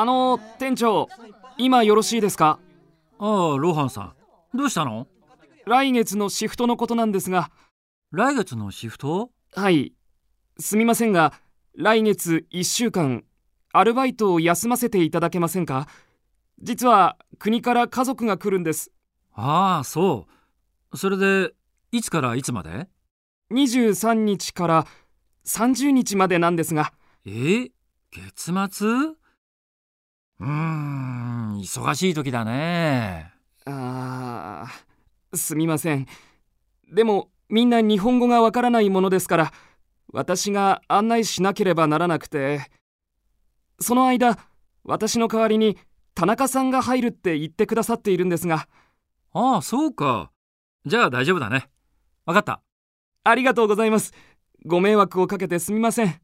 あの店長今よろしいですか？ああロハンさん。どうしたの？来月のシフトのことなんですが。来月のシフト？はい。すみませんが来月1週間アルバイトを休ませていただけませんか？実は国から家族が来るんです。ああそう。それでいつからいつまで？23日から30日までなんですが。え？月末？うーん忙しい時だね。あーすみません。でもみんな日本語がわからないものですから私が案内しなければならなくて。その間私の代わりに田中さんが入るって言ってくださっているんですが。ああそうか。じゃあ大丈夫だね。わかった。ありがとうございます。ご迷惑をかけてすみません